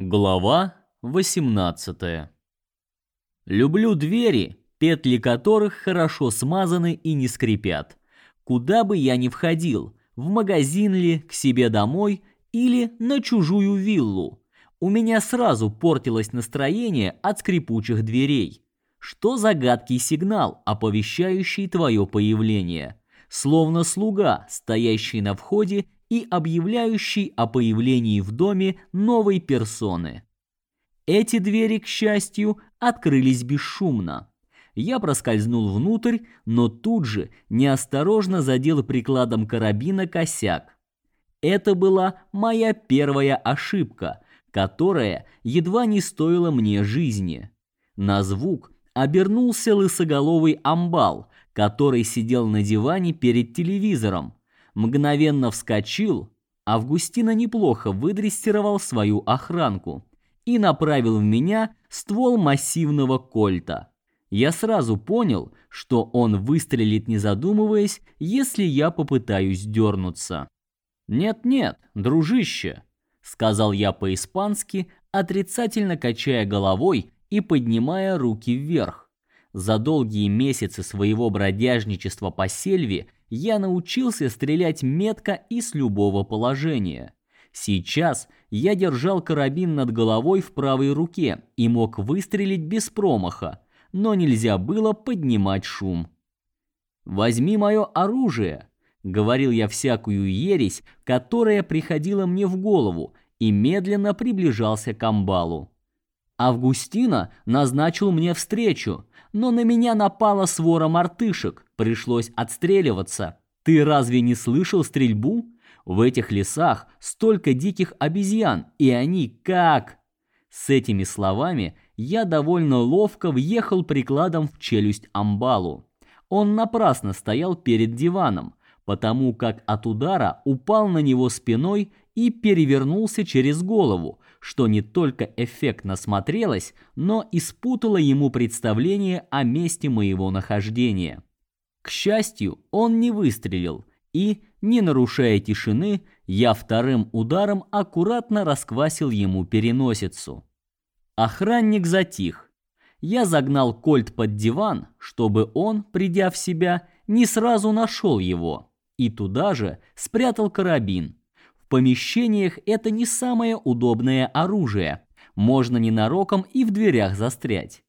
Глава 18. Люблю двери, петли которых хорошо смазаны и не скрипят. Куда бы я ни входил, в магазин ли, к себе домой или на чужую виллу, у меня сразу портилось настроение от скрипучих дверей. Что за гадкий сигнал, оповещающий твое появление? Словно слуга, стоящий на входе и объявляющий о появлении в доме новой персоны. Эти двери, к счастью, открылись бесшумно. Я проскользнул внутрь, но тут же неосторожно задел прикладом карабина косяк. Это была моя первая ошибка, которая едва не стоила мне жизни. На звук обернулся лысоголовый амбал, который сидел на диване перед телевизором мгновенно вскочил, Августина неплохо выдрессировал свою охранку и направил в меня ствол массивного кольта. Я сразу понял, что он выстрелит не задумываясь, если я попытаюсь дернуться. «Нет-нет, дружище», — сказал я по-испански, отрицательно качая головой и поднимая руки вверх. За долгие месяцы своего бродяжничества по сельве я научился стрелять метко и с любого положения. Сейчас я держал карабин над головой в правой руке и мог выстрелить без промаха, но нельзя было поднимать шум. «Возьми мое оружие», — говорил я всякую ересь, которая приходила мне в голову, и медленно приближался к амбалу. Августина назначил мне встречу, но на меня напала свора мартышек, пришлось отстреливаться. Ты разве не слышал стрельбу? В этих лесах столько диких обезьян, и они как... С этими словами я довольно ловко въехал прикладом в челюсть амбалу. Он напрасно стоял перед диваном, потому как от удара упал на него спиной и перевернулся через голову, что не только эффектно смотрелось, но и спутало ему представление о месте моего нахождения. К счастью, он не выстрелил, и, не нарушая тишины, я вторым ударом аккуратно расквасил ему переносицу. Охранник затих. Я загнал кольт под диван, чтобы он, придя в себя, не сразу нашел его, и туда же спрятал карабин помещениях это не самое удобное оружие. Можно ненароком и в дверях застрять.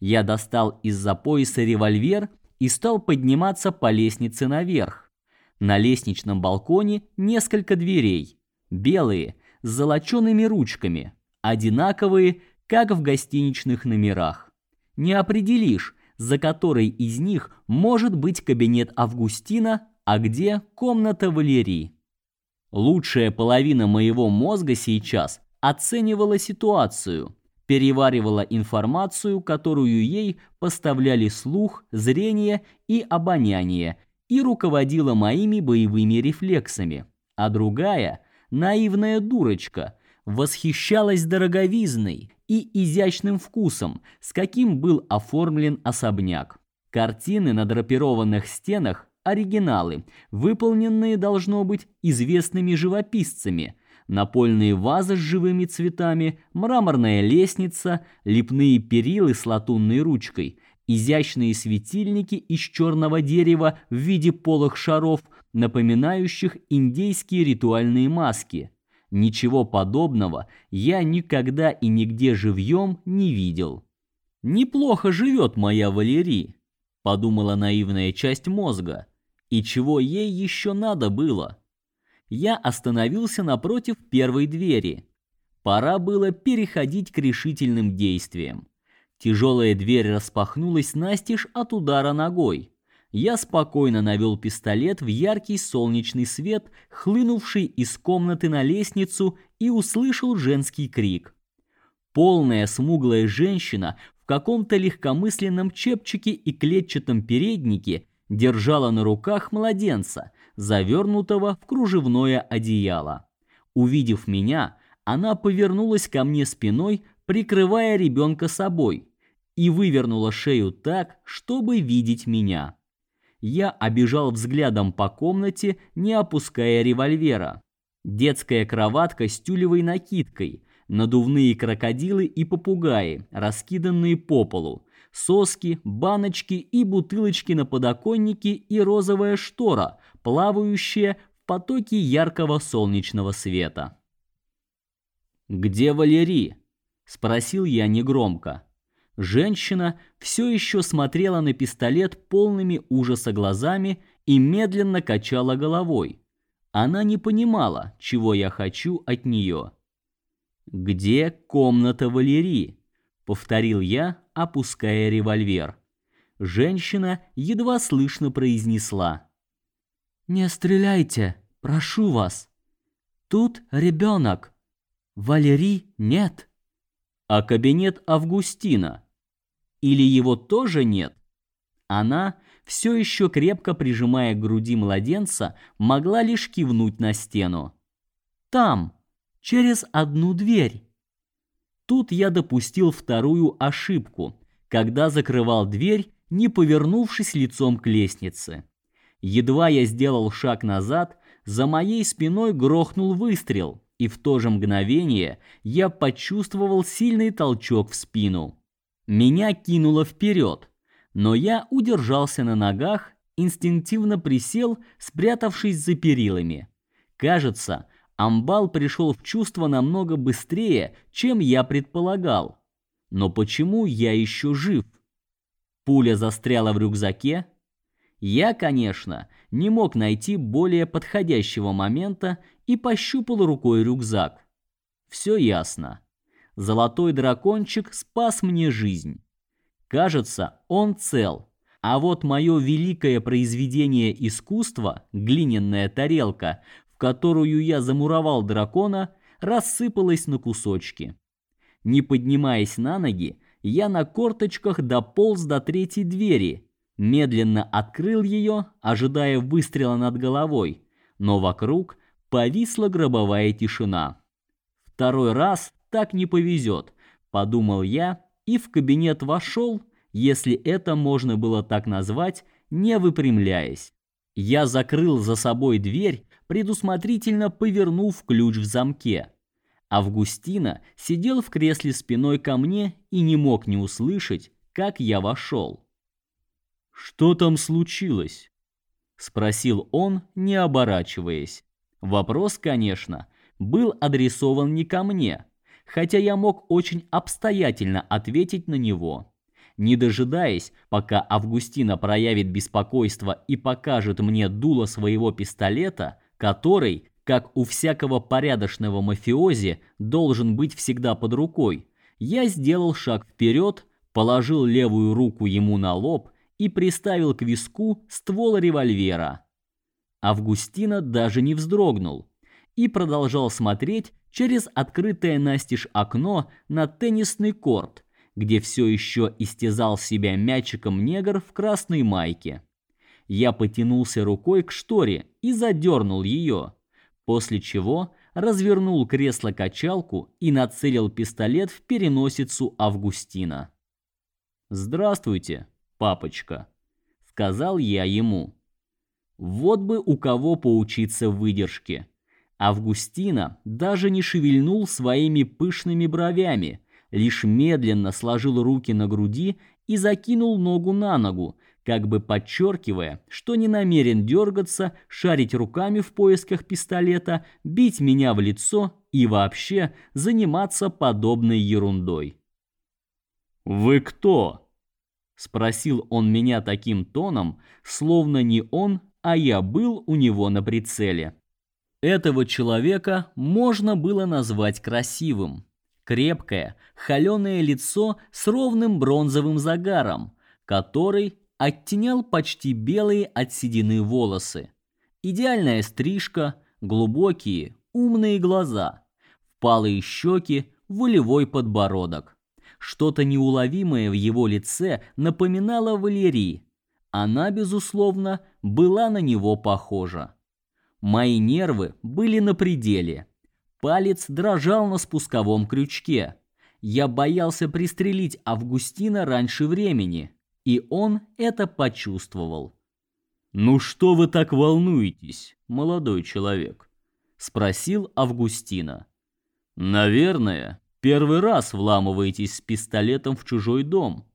Я достал из-за пояса револьвер и стал подниматься по лестнице наверх. На лестничном балконе несколько дверей. Белые, с золочеными ручками. Одинаковые, как в гостиничных номерах. Не определишь, за которой из них может быть кабинет Августина, а где комната Валерии. Лучшая половина моего мозга сейчас оценивала ситуацию, переваривала информацию, которую ей поставляли слух, зрение и обоняние, и руководила моими боевыми рефлексами. А другая, наивная дурочка, восхищалась дороговизной и изящным вкусом, с каким был оформлен особняк. Картины на драпированных стенах оригиналы, выполненные должно быть известными живописцами. Напольные вазы с живыми цветами, мраморная лестница, лепные перилы с латунной ручкой, изящные светильники из черного дерева в виде полых шаров, напоминающих индейские ритуальные маски. Ничего подобного я никогда и нигде живьем не видел. Неплохо живет моя Валерия, подумала наивная часть мозга. И чего ей еще надо было? Я остановился напротив первой двери. Пора было переходить к решительным действиям. Тяжелая дверь распахнулась настежь от удара ногой. Я спокойно навел пистолет в яркий солнечный свет, хлынувший из комнаты на лестницу, и услышал женский крик. Полная смуглая женщина в каком-то легкомысленном чепчике и клетчатом переднике держала на руках младенца, завернутого в кружевное одеяло. Увидев меня, она повернулась ко мне спиной, прикрывая ребенка собой, и вывернула шею так, чтобы видеть меня. Я обежал взглядом по комнате, не опуская револьвера. Детская кроватка с тюлевой накидкой, надувные крокодилы и попугаи, раскиданные по полу, соски, баночки и бутылочки на подоконнике и розовая штора, плавающая в потоке яркого солнечного света. «Где Валерий?» – спросил я негромко. Женщина все еще смотрела на пистолет полными ужаса глазами и медленно качала головой. Она не понимала, чего я хочу от нее. «Где комната Валерии?» — повторил я, опуская револьвер. Женщина едва слышно произнесла. «Не стреляйте, прошу вас. Тут ребенок. Валерий нет». «А кабинет Августина? Или его тоже нет?» Она, все еще крепко прижимая к груди младенца, могла лишь кивнуть на стену. «Там!» через одну дверь. Тут я допустил вторую ошибку, когда закрывал дверь, не повернувшись лицом к лестнице. Едва я сделал шаг назад, за моей спиной грохнул выстрел, и в то же мгновение я почувствовал сильный толчок в спину. Меня кинуло вперед, но я удержался на ногах, инстинктивно присел, спрятавшись за перилами. Кажется, Амбал пришел в чувство намного быстрее, чем я предполагал. Но почему я еще жив? Пуля застряла в рюкзаке. Я, конечно, не мог найти более подходящего момента и пощупал рукой рюкзак. Все ясно. Золотой дракончик спас мне жизнь. Кажется, он цел. А вот мое великое произведение искусства, глиняная тарелка, которую я замуровал дракона, рассыпалась на кусочки. Не поднимаясь на ноги, я на корточках дополз до третьей двери, медленно открыл ее, ожидая выстрела над головой, но вокруг повисла гробовая тишина. Второй раз так не повезет, подумал я и в кабинет вошел, если это можно было так назвать, не выпрямляясь. Я закрыл за собой дверь предусмотрительно повернув ключ в замке. Августина сидел в кресле спиной ко мне и не мог не услышать, как я вошел. «Что там случилось?» — спросил он, не оборачиваясь. Вопрос, конечно, был адресован не ко мне, хотя я мог очень обстоятельно ответить на него. Не дожидаясь, пока Августина проявит беспокойство и покажет мне дуло своего пистолета, который, как у всякого порядочного мафиози, должен быть всегда под рукой. Я сделал шаг вперед, положил левую руку ему на лоб и приставил к виску ствол револьвера. Августина даже не вздрогнул и продолжал смотреть через открытое настежь окно на теннисный корт, где все еще истязал себя мячиком негр в красной майке. Я потянулся рукой к шторе и задернул ее, после чего развернул кресло-качалку и нацелил пистолет в переносицу Августина. "Здравствуйте, папочка", сказал я ему. Вот бы у кого поучиться выдержке. Августина даже не шевельнул своими пышными бровями, лишь медленно сложил руки на груди и закинул ногу на ногу, как бы подчеркивая, что не намерен дергаться, шарить руками в поисках пистолета, бить меня в лицо и вообще заниматься подобной ерундой. «Вы кто?» — спросил он меня таким тоном, словно не он, а я был у него на прицеле. Этого человека можно было назвать красивым. Крепкое, холеное лицо с ровным бронзовым загаром, который оттенял почти белые от седины волосы. Идеальная стрижка, глубокие, умные глаза, впалые щеки, волевой подбородок. Что-то неуловимое в его лице напоминало Валерии. Она, безусловно, была на него похожа. Мои нервы были на пределе. Палец дрожал на спусковом крючке. Я боялся пристрелить Августина раньше времени и он это почувствовал. «Ну что вы так волнуетесь, молодой человек?» — спросил Августина. «Наверное, Первый раз вламываетесь с пистолетом в чужой дом.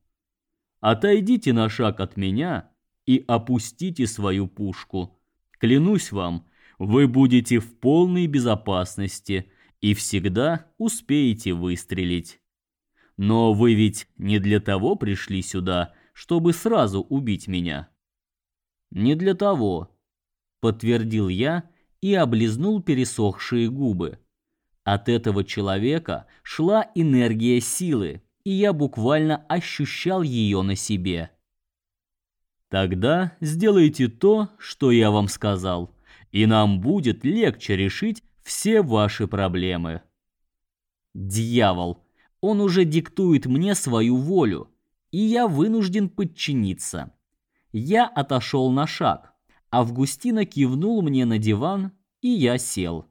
Отойдите на шаг от меня и опустите свою пушку. Клянусь вам, вы будете в полной безопасности и всегда успеете выстрелить. Но вы ведь не для того пришли сюда, чтобы сразу убить меня. Не для того, подтвердил я и облизнул пересохшие губы. От этого человека шла энергия силы, и я буквально ощущал ее на себе. Тогда сделайте то, что я вам сказал, и нам будет легче решить все ваши проблемы. Дьявол, он уже диктует мне свою волю, и я вынужден подчиниться. Я отошел на шаг. Августина кивнул мне на диван, и я сел.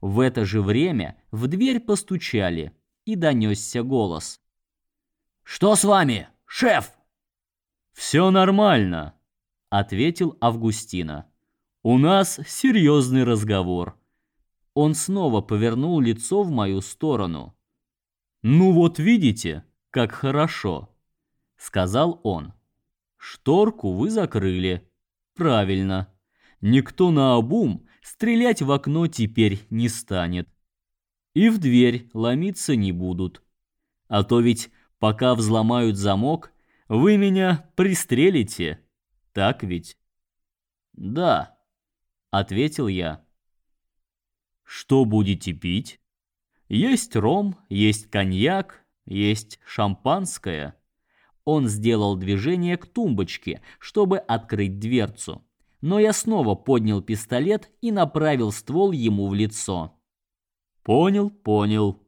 В это же время в дверь постучали, и донесся голос. «Что с вами, шеф?» «Все нормально», — ответил Августина. «У нас серьезный разговор». Он снова повернул лицо в мою сторону. «Ну вот видите, как хорошо», — сказал он. «Шторку вы закрыли. Правильно. Никто на обум стрелять в окно теперь не станет. И в дверь ломиться не будут. А то ведь пока взломают замок, вы меня пристрелите. Так ведь?» «Да», — ответил я. Что будете пить? Есть ром, есть коньяк, есть шампанское. Он сделал движение к тумбочке, чтобы открыть дверцу. Но я снова поднял пистолет и направил ствол ему в лицо. Понял, понял,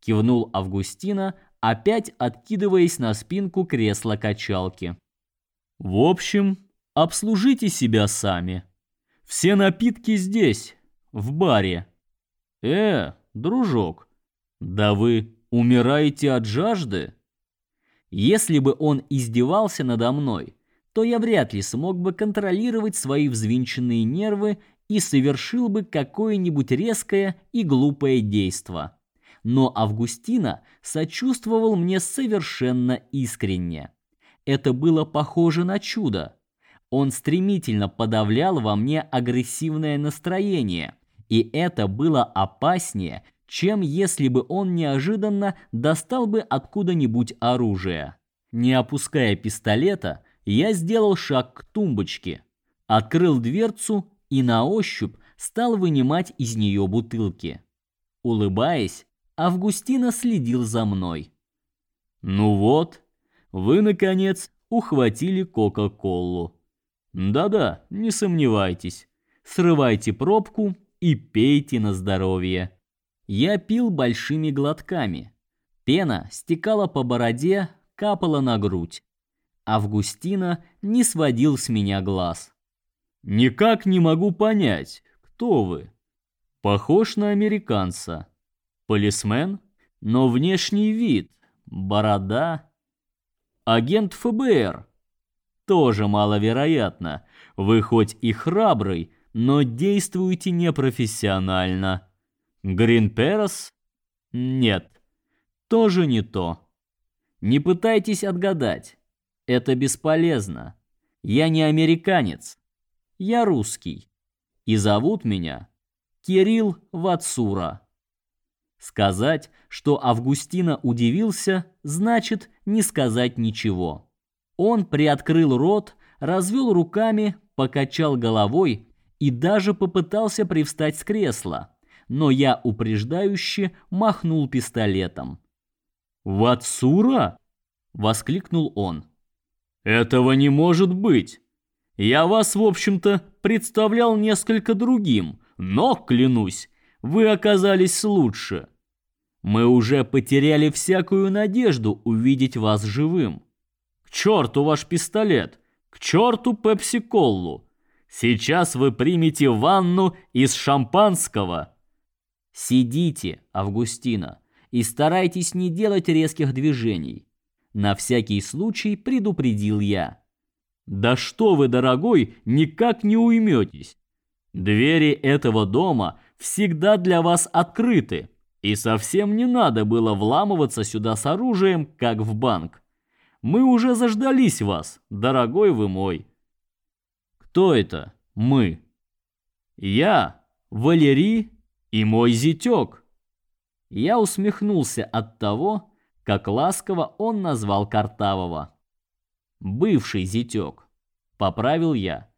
кивнул Августина, опять откидываясь на спинку кресла-качалки. В общем, обслужите себя сами. Все напитки здесь, в баре. Э, дружок, да вы умираете от жажды? Если бы он издевался надо мной, то я вряд ли смог бы контролировать свои взвинченные нервы и совершил бы какое-нибудь резкое и глупое действо. Но Августина сочувствовал мне совершенно искренне. Это было похоже на чудо. Он стремительно подавлял во мне агрессивное настроение, и это было опаснее, чем если бы он неожиданно достал бы откуда-нибудь оружие. Не опуская пистолета, я сделал шаг к тумбочке, открыл дверцу и на ощупь стал вынимать из нее бутылки. Улыбаясь, Августина следил за мной. Ну вот, вы наконец ухватили Кока-Колу. Да-да, не сомневайтесь. Срывайте пробку и пейте на здоровье. Я пил большими глотками. Пена стекала по бороде, капала на грудь. Августина не сводил с меня глаз. Никак не могу понять, кто вы. Похож на американца. Полисмен, но внешний вид, борода. Агент ФБР. Тоже маловероятно. Вы хоть и храбрый, но действуете непрофессионально. Гринперос? Нет. Тоже не то. Не пытайтесь отгадать. Это бесполезно. Я не американец. Я русский. И зовут меня Кирилл Вацура. Сказать, что Августина удивился, значит не сказать ничего. Он приоткрыл рот, развел руками, покачал головой и даже попытался привстать с кресла, но я упреждающе махнул пистолетом. «Вацура?» — воскликнул он. «Этого не может быть! Я вас, в общем-то, представлял несколько другим, но, клянусь, вы оказались лучше. Мы уже потеряли всякую надежду увидеть вас живым. К черту ваш пистолет! К черту пепси-коллу! Сейчас вы примете ванну из шампанского. Сидите, Августина, и старайтесь не делать резких движений. На всякий случай предупредил я. Да что вы, дорогой, никак не уйметесь. Двери этого дома всегда для вас открыты. И совсем не надо было вламываться сюда с оружием, как в банк. Мы уже заждались вас, дорогой вы мой. Кто это? Мы. Я, Валерий и мой зятёк. Я усмехнулся от того, как ласково он назвал Картавого. Бывший зятёк. Поправил я.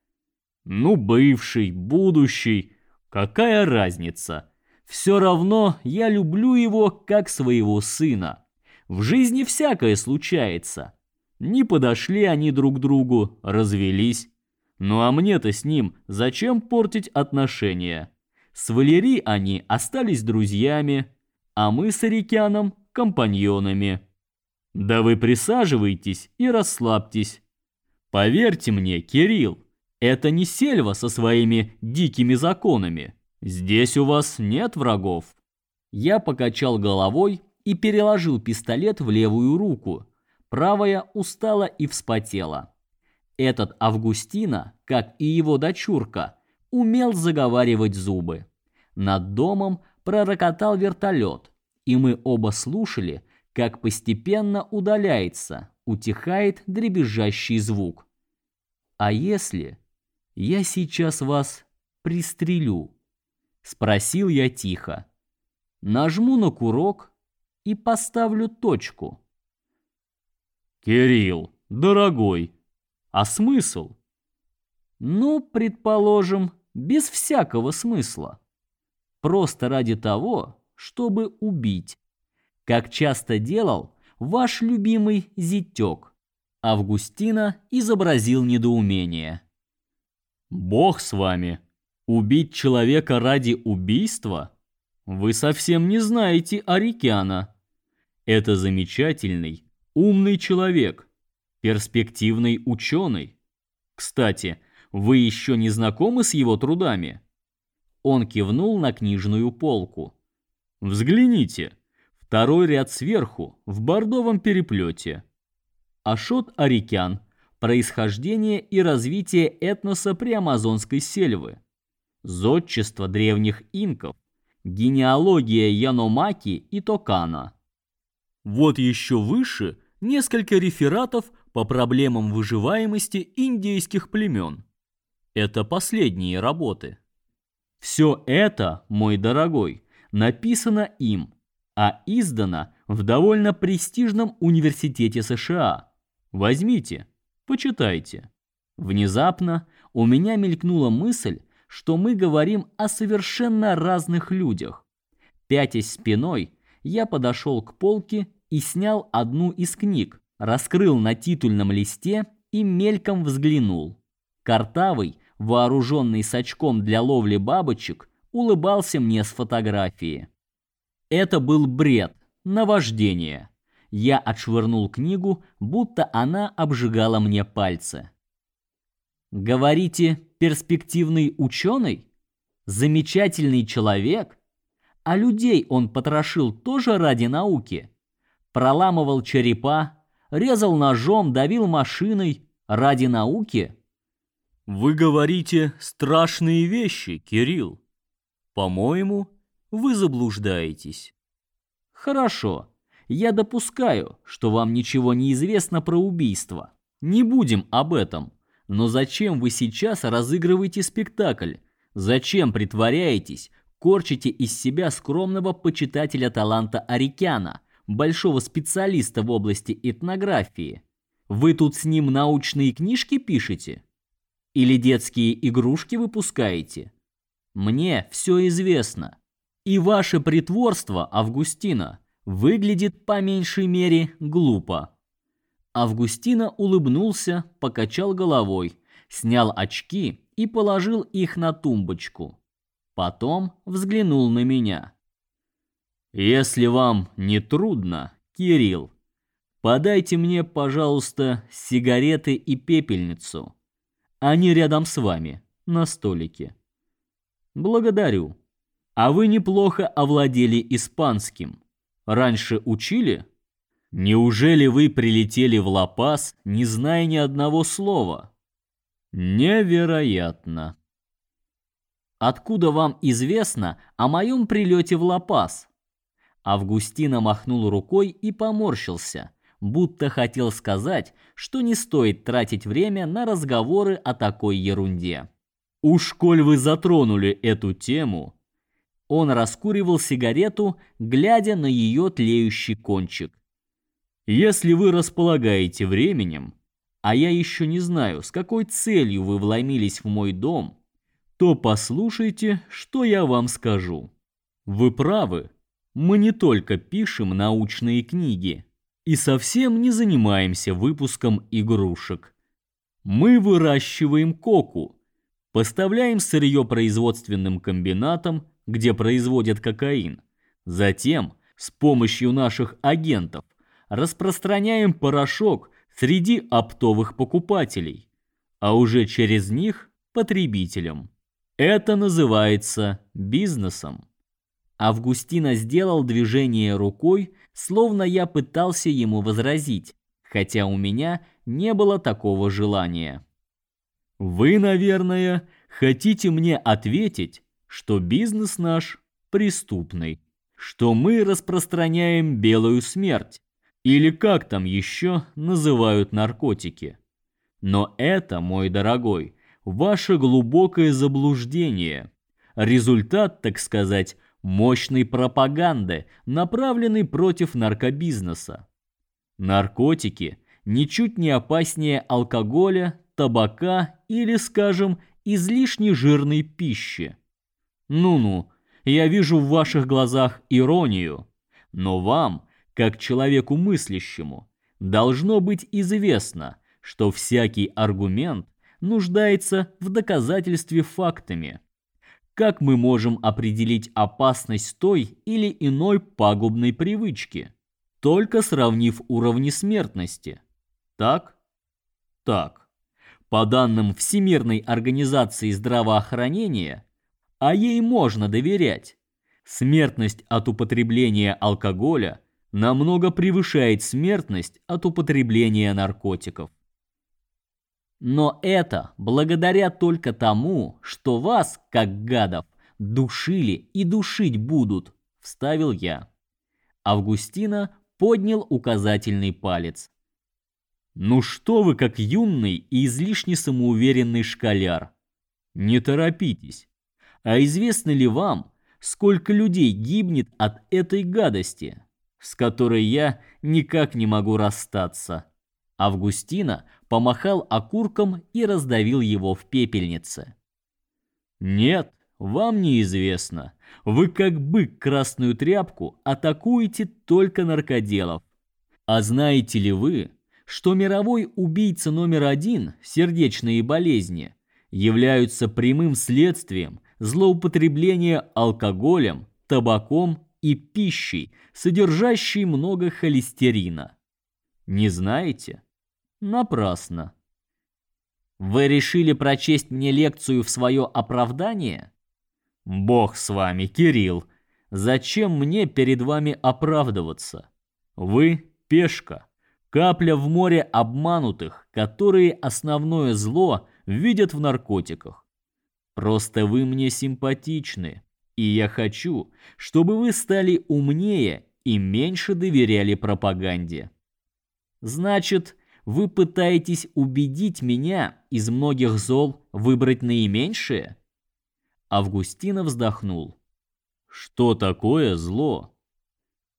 Ну, бывший, будущий, какая разница? Все равно я люблю его как своего сына. В жизни всякое случается. Не подошли они друг другу, развелись. Ну а мне-то с ним зачем портить отношения? С Валери они остались друзьями, а мы с Арикяном компаньонами. Да вы присаживайтесь и расслабьтесь. Поверьте мне, Кирилл, это не сельва со своими дикими законами. Здесь у вас нет врагов. Я покачал головой и переложил пистолет в левую руку. Правая устала и вспотела. Этот Августина, как и его дочурка, умел заговаривать зубы. Над домом пророкотал вертолет, и мы оба слушали, как постепенно удаляется, утихает дребезжащий звук. А если я сейчас вас пристрелю? спросил я тихо. Нажму на курок и поставлю точку. Кирилл, дорогой, а смысл? Ну, предположим, без всякого смысла. Просто ради того, чтобы убить. Как часто делал ваш любимый зятёк. Августина изобразил недоумение. Бог с вами. Убить человека ради убийства? Вы совсем не знаете Арикяна. Это замечательный, умный человек, перспективный ученый. Кстати, вы еще не знакомы с его трудами? Он кивнул на книжную полку. Взгляните. Второй ряд сверху, в бордовом переплете. Ашот Арикян. Происхождение и развитие этноса приамазонской сельвы. Зодчество древних инков. Генеалогия Яномаки и Токана. Вот еще выше несколько рефератов по проблемам выживаемости индейских племен. Это последние работы. Все это, мой дорогой, написано им, а издано в довольно престижном университете США. Возьмите, почитайте. Внезапно у меня мелькнула мысль, что мы говорим о совершенно разных людях. Пятясь спиной, я подошел к полке и снял одну из книг, раскрыл на титульном листе и мельком взглянул. Картавый, вооруженный сачком для ловли бабочек, улыбался мне с фотографии. Это был бред, наваждение. Я отшвырнул книгу, будто она обжигала мне пальцы. Говорите, перспективный ученый? Замечательный человек? А людей он потрошил тоже ради науки? Проламывал черепа, резал ножом, давил машиной ради науки? Вы говорите страшные вещи, Кирилл. По-моему, вы заблуждаетесь. Хорошо. Я допускаю, что вам ничего не известно про убийство. Не будем об этом. Но зачем вы сейчас разыгрываете спектакль? Зачем притворяетесь, корчите из себя скромного почитателя таланта Арикяна, большого специалиста в области этнографии? Вы тут с ним научные книжки пишете? Или детские игрушки выпускаете? Мне все известно. И ваше притворство, Августина, выглядит по меньшей мере глупо. Августина улыбнулся, покачал головой, снял очки и положил их на тумбочку. Потом взглянул на меня. Если вам не трудно, Кирилл, подайте мне, пожалуйста, сигареты и пепельницу. Они рядом с вами, на столике. Благодарю. А вы неплохо овладели испанским. Раньше учили? Неужели вы прилетели в Ла-Пас, не зная ни одного слова? Невероятно. Откуда вам известно о моем прилете в Ла-Пас? Августина махнул рукой и поморщился, будто хотел сказать, что не стоит тратить время на разговоры о такой ерунде. Уж коль вы затронули эту тему, он раскуривал сигарету, глядя на ее тлеющий кончик. Если вы располагаете временем, а я еще не знаю, с какой целью вы вломились в мой дом, то послушайте, что я вам скажу. Вы правы. Мы не только пишем научные книги и совсем не занимаемся выпуском игрушек. Мы выращиваем коку, поставляем сырье производственным комбинатам, где производят кокаин. Затем, с помощью наших агентов, распространяем порошок среди оптовых покупателей, а уже через них потребителям. Это называется бизнесом. Августина сделал движение рукой, словно я пытался ему возразить, хотя у меня не было такого желания. Вы, наверное, хотите мне ответить, что бизнес наш преступный, что мы распространяем белую смерть, или как там еще называют наркотики. Но это, мой дорогой, ваше глубокое заблуждение. Результат, так сказать, мощной пропаганды, направленной против наркобизнеса. Наркотики ничуть не опаснее алкоголя, табака или, скажем, излишне жирной пищи. Ну-ну, я вижу в ваших глазах иронию, но вам как человеку мыслящему, должно быть известно, что всякий аргумент нуждается в доказательстве фактами. Как мы можем определить опасность той или иной пагубной привычки? Только сравнив уровни смертности. Так? Так. По данным Всемирной организации здравоохранения, а ей можно доверять, смертность от употребления алкоголя – намного превышает смертность от употребления наркотиков. Но это благодаря только тому, что вас, как гадов, душили и душить будут, вставил я. Августина поднял указательный палец. Ну что вы, как юный и излишне самоуверенный школяр? Не торопитесь. А известно ли вам, сколько людей гибнет от этой гадости? с которой я никак не могу расстаться. Августина помахал окурком и раздавил его в пепельнице. Нет, вам неизвестно. Вы как бык красную тряпку атакуете только наркоделов. А знаете ли вы, что мировой убийца номер один сердечные болезни являются прямым следствием злоупотребления алкоголем, табаком и пищей, содержащей много холестерина. Не знаете? Напрасно. Вы решили прочесть мне лекцию в свое оправдание? Бог с вами, Кирилл. Зачем мне перед вами оправдываться? Вы пешка, капля в море обманутых, которые основное зло видят в наркотиках. Просто вы мне симпатичны. И я хочу, чтобы вы стали умнее и меньше доверяли пропаганде. Значит, вы пытаетесь убедить меня из многих зол выбрать наименьшее? Августина вздохнул. Что такое зло?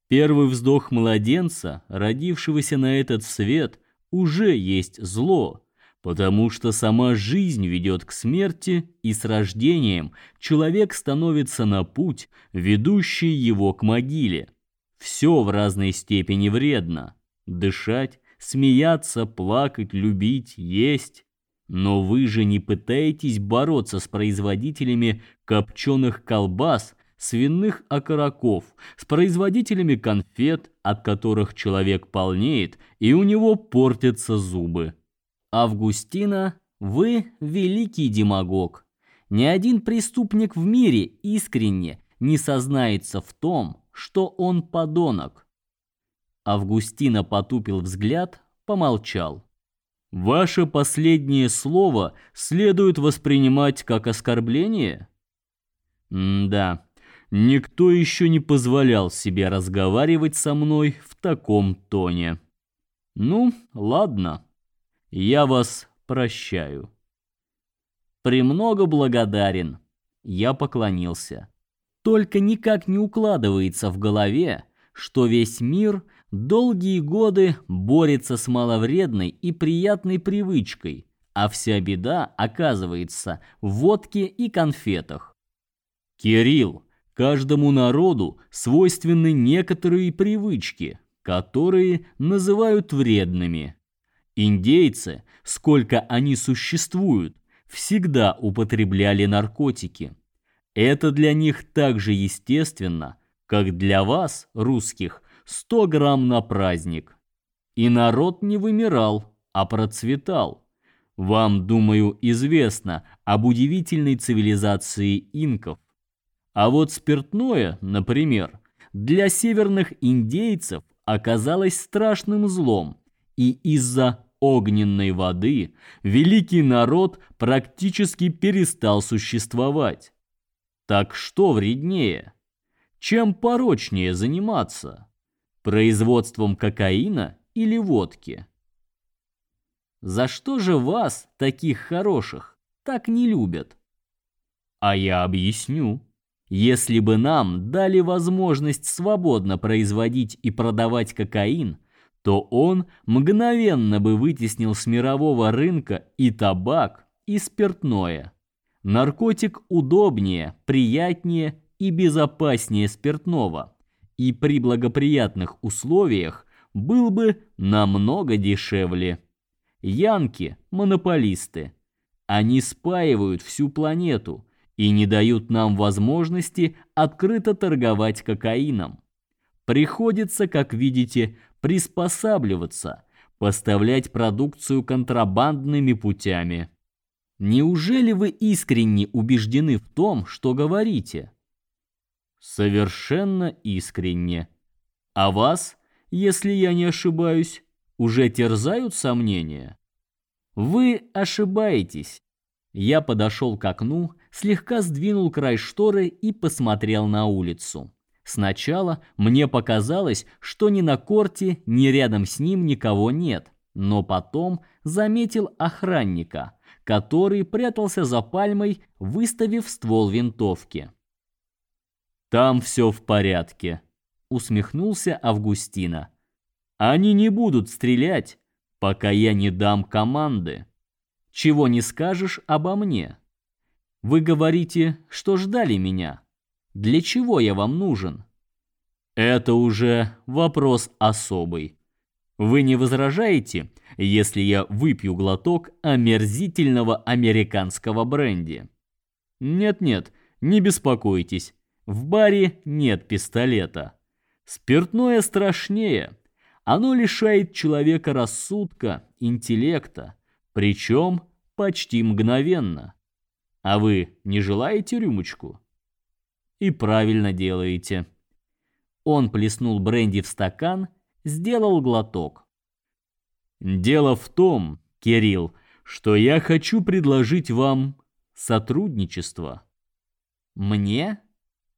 Первый вздох младенца, родившегося на этот свет, уже есть зло, Потому что сама жизнь ведет к смерти, и с рождением человек становится на путь, ведущий его к могиле. Все в разной степени вредно. Дышать, смеяться, плакать, любить, есть. Но вы же не пытаетесь бороться с производителями копченых колбас, свиных окороков, с производителями конфет, от которых человек полнеет, и у него портятся зубы. Августина, вы великий демагог. Ни один преступник в мире искренне не сознается в том, что он подонок. Августина потупил взгляд, помолчал. Ваше последнее слово следует воспринимать как оскорбление? М да. Никто еще не позволял себе разговаривать со мной в таком тоне. Ну, ладно. Я вас прощаю. Премного благодарен. Я поклонился. Только никак не укладывается в голове, что весь мир долгие годы борется с маловредной и приятной привычкой, а вся беда оказывается в водке и конфетах. Кирилл, каждому народу свойственны некоторые привычки, которые называют вредными. Индейцы, сколько они существуют, всегда употребляли наркотики. Это для них так же естественно, как для вас, русских, 100 грамм на праздник. И народ не вымирал, а процветал. Вам, думаю, известно об удивительной цивилизации инков. А вот спиртное, например, для северных индейцев оказалось страшным злом, и из-за огненной воды великий народ практически перестал существовать. Так что вреднее? Чем порочнее заниматься? Производством кокаина или водки? За что же вас, таких хороших, так не любят? А я объясню. Если бы нам дали возможность свободно производить и продавать кокаин, то он мгновенно бы вытеснил с мирового рынка и табак, и спиртное. Наркотик удобнее, приятнее и безопаснее спиртного, и при благоприятных условиях был бы намного дешевле. Янки – монополисты. Они спаивают всю планету – и не дают нам возможности открыто торговать кокаином. Приходится, как видите, приспосабливаться, поставлять продукцию контрабандными путями. Неужели вы искренне убеждены в том, что говорите? Совершенно искренне. А вас, если я не ошибаюсь, уже терзают сомнения? Вы ошибаетесь. Я подошел к окну слегка сдвинул край шторы и посмотрел на улицу. Сначала мне показалось, что ни на корте, ни рядом с ним никого нет, но потом заметил охранника, который прятался за пальмой, выставив ствол винтовки. Там все в порядке, усмехнулся Августина. Они не будут стрелять, пока я не дам команды. Чего не скажешь обо мне? Вы говорите, что ждали меня. Для чего я вам нужен? Это уже вопрос особый. Вы не возражаете, если я выпью глоток омерзительного американского бренди? Нет-нет, не беспокойтесь. В баре нет пистолета. Спиртное страшнее. Оно лишает человека рассудка, интеллекта, причем почти мгновенно. А вы не желаете рюмочку? И правильно делаете. Он плеснул бренди в стакан, сделал глоток. Дело в том, Кирилл, что я хочу предложить вам сотрудничество. Мне?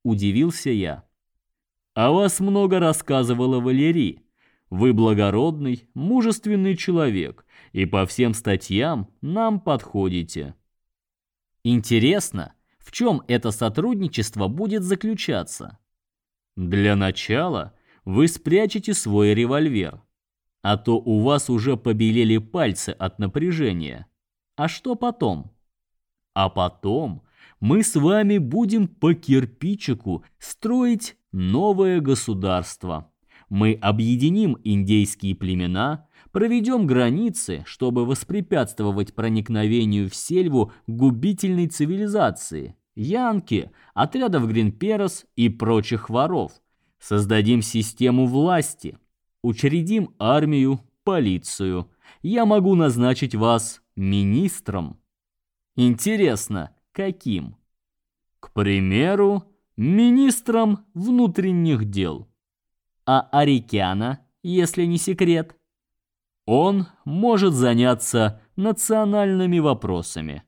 Удивился я. О вас много рассказывала Валерий. Вы благородный, мужественный человек, и по всем статьям нам подходите. Интересно, в чем это сотрудничество будет заключаться? Для начала вы спрячете свой револьвер, а то у вас уже побелели пальцы от напряжения. А что потом? А потом мы с вами будем по кирпичику строить новое государство. Мы объединим индейские племена, проведем границы, чтобы воспрепятствовать проникновению в сельву губительной цивилизации, янки, отрядов Гринперос и прочих воров. Создадим систему власти, учредим армию, полицию. Я могу назначить вас министром. Интересно, каким? К примеру, министром внутренних дел. А Арикяна, если не секрет? Он может заняться национальными вопросами.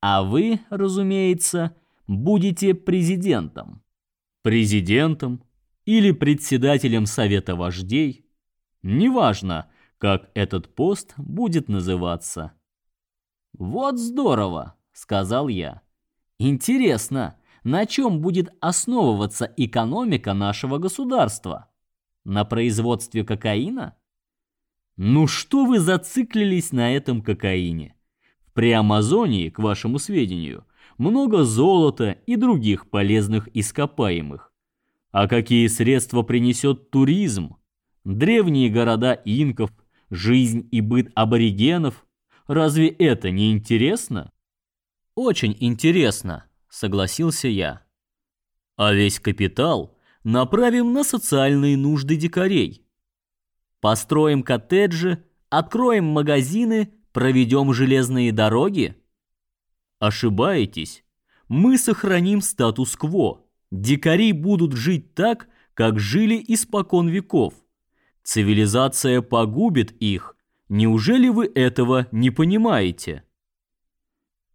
А вы, разумеется, будете президентом. президентом или председателем совета вождей, неважно, как этот пост будет называться. Вот здорово, сказал я. Интересно, на чем будет основываться экономика нашего государства? На производстве кокаина? Ну что вы зациклились на этом кокаине? В Приамазонии, к вашему сведению, много золота и других полезных ископаемых. А какие средства принесет туризм? Древние города инков, жизнь и быт аборигенов. Разве это не интересно? Очень интересно, согласился я. А весь капитал направим на социальные нужды дикарей. Построим коттеджи, откроем магазины, проведем железные дороги? Ошибаетесь. Мы сохраним статус-кво. Дикари будут жить так, как жили испокон веков. Цивилизация погубит их. Неужели вы этого не понимаете?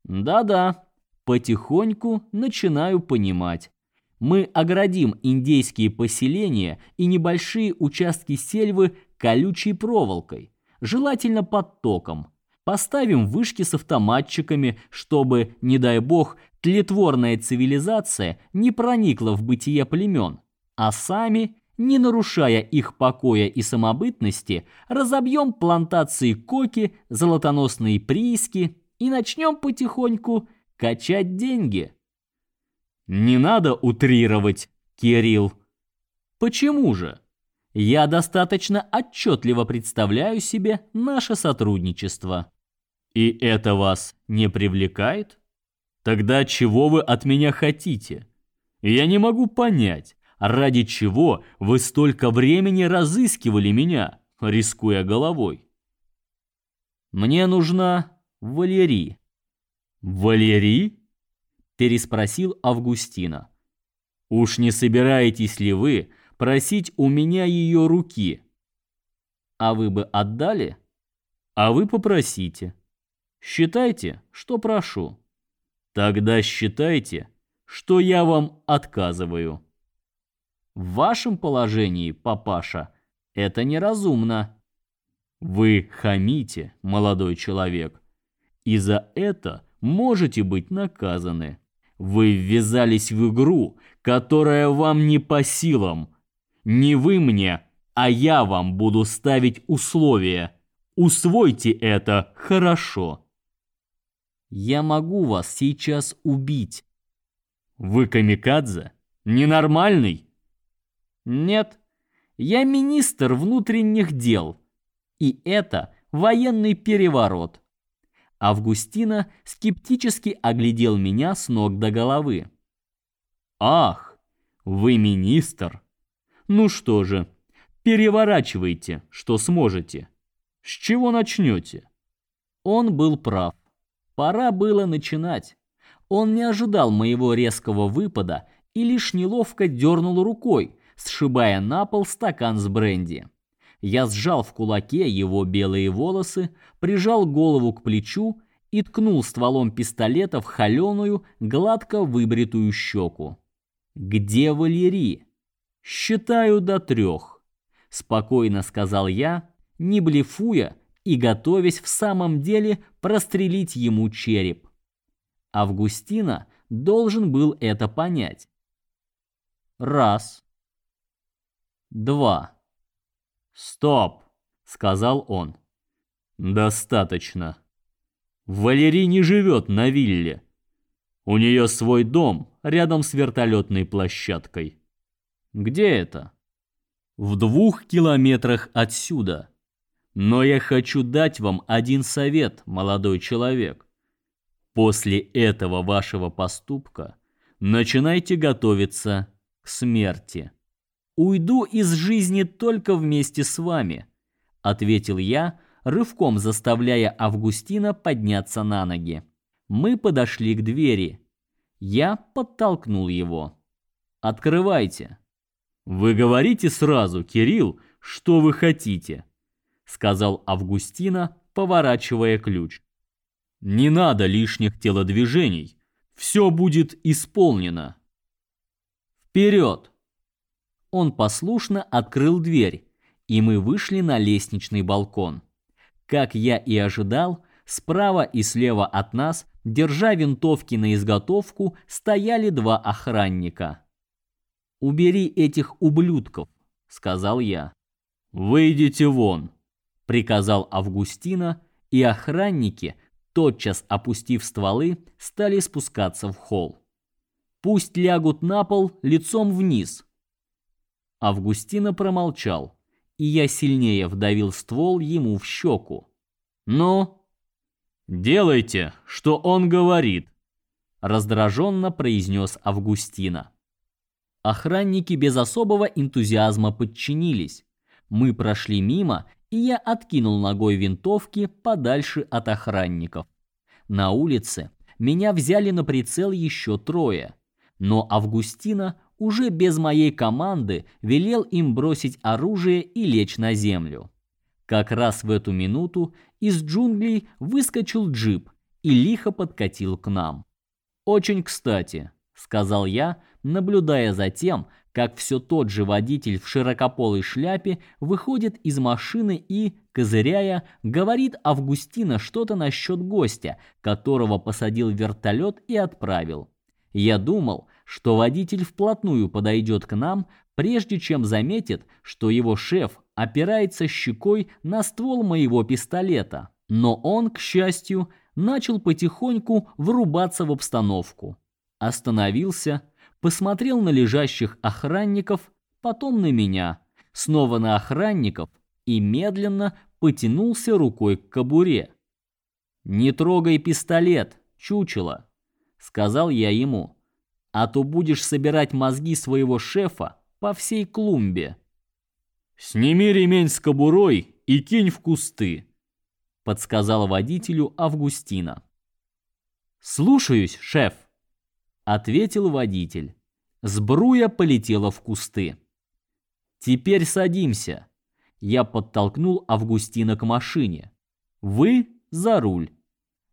Да-да, потихоньку начинаю понимать. Мы оградим индейские поселения и небольшие участки сельвы колючей проволокой, желательно под током. Поставим вышки с автоматчиками, чтобы, не дай бог, тлетворная цивилизация не проникла в бытие племен, а сами, не нарушая их покоя и самобытности, разобьем плантации коки, золотоносные прииски и начнем потихоньку качать деньги. Не надо утрировать, Кирилл. Почему же? Я достаточно отчетливо представляю себе наше сотрудничество. И это вас не привлекает? Тогда чего вы от меня хотите? Я не могу понять, ради чего вы столько времени разыскивали меня, рискуя головой. Мне нужна Валерий. Валерий? переспросил Августина. Уж не собираетесь ли вы просить у меня ее руки? А вы бы отдали? А вы попросите. Считайте, что прошу. Тогда считайте, что я вам отказываю. В вашем положении, папаша, это неразумно. Вы хамите, молодой человек и за это можете быть наказаны. Вы ввязались в игру, которая вам не по силам. Не вы мне, а я вам буду ставить условия. Усвойте это хорошо. Я могу вас сейчас убить. Вы камикадзе? Ненормальный? Нет, я министр внутренних дел. И это военный переворот. Августина скептически оглядел меня с ног до головы. Ах, вы министр. Ну что же, переворачивайте, что сможете. С чего начнете? Он был прав. Пора было начинать. Он не ожидал моего резкого выпада и лишь неловко дернул рукой, сшибая на пол стакан с бренди. Я сжал в кулаке его белые волосы, прижал голову к плечу и ткнул стволом пистолета в холеную, гладко выбритую щеку. «Где Валерий?» «Считаю до трех», — спокойно сказал я, не блефуя и готовясь в самом деле прострелить ему череп. Августина должен был это понять. Раз. Два. «Стоп!» — сказал он. «Достаточно. Валерий не живет на вилле. У нее свой дом рядом с вертолетной площадкой». «Где это?» «В двух километрах отсюда. Но я хочу дать вам один совет, молодой человек. После этого вашего поступка начинайте готовиться к смерти». Уйду из жизни только вместе с вами, ответил я, рывком заставляя Августина подняться на ноги. Мы подошли к двери. Я подтолкнул его. Открывайте. Вы говорите сразу, Кирилл, что вы хотите, сказал Августина, поворачивая ключ. Не надо лишних телодвижений. Все будет исполнено Вперед! Он послушно открыл дверь, и мы вышли на лестничный балкон. Как я и ожидал, справа и слева от нас, держа винтовки на изготовку, стояли два охранника. «Убери этих ублюдков», — сказал я. «Выйдите вон», — приказал Августина, и охранники, тотчас опустив стволы, стали спускаться в холл. «Пусть лягут на пол лицом вниз», Августина промолчал, и я сильнее вдавил ствол ему в щеку. «Ну?» «Делайте, что он говорит», — раздраженно произнес Августина. Охранники без особого энтузиазма подчинились. Мы прошли мимо, и я откинул ногой винтовки подальше от охранников. На улице меня взяли на прицел еще трое, но Августина уже без моей команды велел им бросить оружие и лечь на землю. Как раз в эту минуту из джунглей выскочил джип и лихо подкатил к нам. Очень кстати, сказал я, наблюдая за тем, как все тот же водитель в широкополой шляпе выходит из машины и, козыряя, говорит Августина что-то насчет гостя, которого посадил вертолет и отправил. Я думал, что водитель вплотную подойдет к нам, прежде чем заметит, что его шеф опирается щекой на ствол моего пистолета. Но он, к счастью, начал потихоньку врубаться в обстановку. Остановился, посмотрел на лежащих охранников, потом на меня, снова на охранников и медленно потянулся рукой к кобуре. «Не трогай пистолет, чучело», — сказал я ему а то будешь собирать мозги своего шефа по всей клумбе. Сними ремень с кобурой и кинь в кусты, подсказал водителю Августина. Слушаюсь, шеф, ответил водитель. Сбруя полетела в кусты. Теперь садимся. Я подтолкнул Августина к машине. Вы за руль.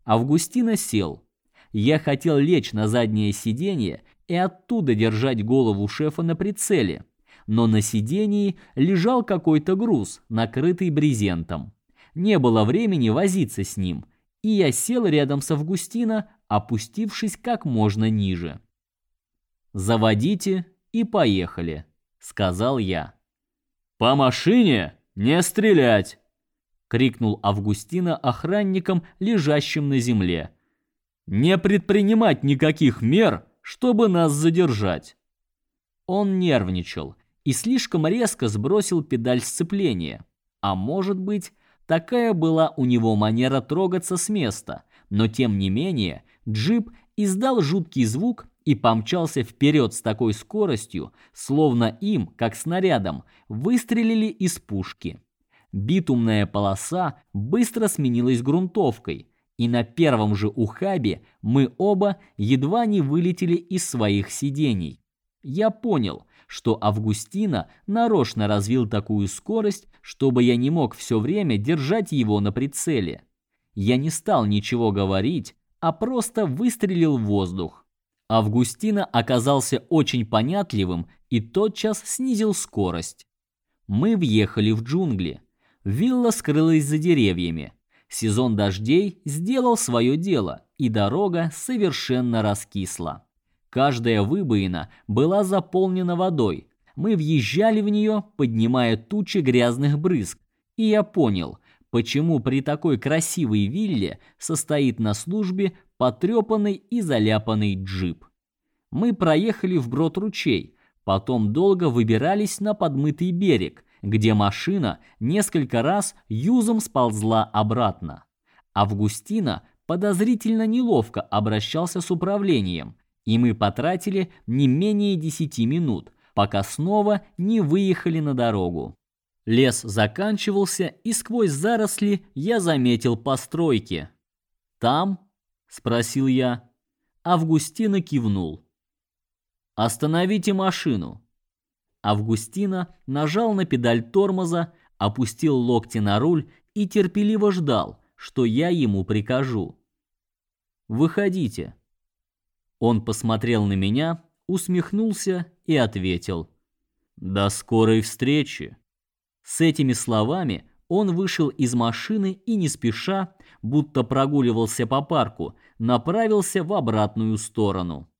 Августина сел. Я хотел лечь на заднее сиденье и оттуда держать голову шефа на прицеле, но на сидении лежал какой-то груз, накрытый брезентом. Не было времени возиться с ним, и я сел рядом с Августина, опустившись как можно ниже. «Заводите и поехали», — сказал я. «По машине не стрелять!» — крикнул Августина охранникам, лежащим на земле не предпринимать никаких мер, чтобы нас задержать. Он нервничал и слишком резко сбросил педаль сцепления. А может быть, такая была у него манера трогаться с места, но тем не менее джип издал жуткий звук и помчался вперед с такой скоростью, словно им, как снарядом, выстрелили из пушки. Битумная полоса быстро сменилась грунтовкой, и на первом же ухабе мы оба едва не вылетели из своих сидений. Я понял, что Августина нарочно развил такую скорость, чтобы я не мог все время держать его на прицеле. Я не стал ничего говорить, а просто выстрелил в воздух. Августина оказался очень понятливым и тотчас снизил скорость. Мы въехали в джунгли. Вилла скрылась за деревьями. Сезон дождей сделал свое дело, и дорога совершенно раскисла. Каждая выбоина была заполнена водой. Мы въезжали в нее, поднимая тучи грязных брызг, и я понял, почему при такой красивой вилле состоит на службе потрепанный и заляпанный джип. Мы проехали вброд ручей, потом долго выбирались на подмытый берег, где машина несколько раз юзом сползла обратно. Августина подозрительно неловко обращался с управлением, и мы потратили не менее десяти минут, пока снова не выехали на дорогу. Лес заканчивался, и сквозь заросли я заметил постройки. «Там?» – спросил я. Августина кивнул. «Остановите машину», Августина нажал на педаль тормоза, опустил локти на руль и терпеливо ждал, что я ему прикажу. Выходите. Он посмотрел на меня, усмехнулся и ответил: "До скорой встречи". С этими словами он вышел из машины и не спеша, будто прогуливался по парку, направился в обратную сторону.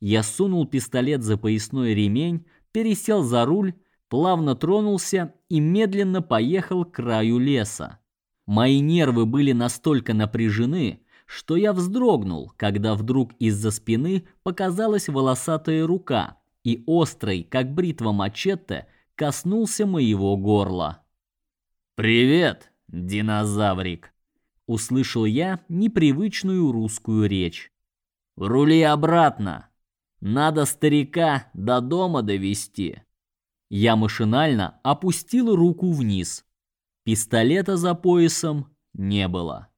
Я сунул пистолет за поясной ремень, пересел за руль, плавно тронулся и медленно поехал к краю леса. Мои нервы были настолько напряжены, что я вздрогнул, когда вдруг из-за спины показалась волосатая рука и острый, как бритва мачете, коснулся моего горла. «Привет, динозаврик!» Услышал я непривычную русскую речь. «Рули обратно! Надо старика до дома довести!» Я машинально опустил руку вниз. Пистолета за поясом не было.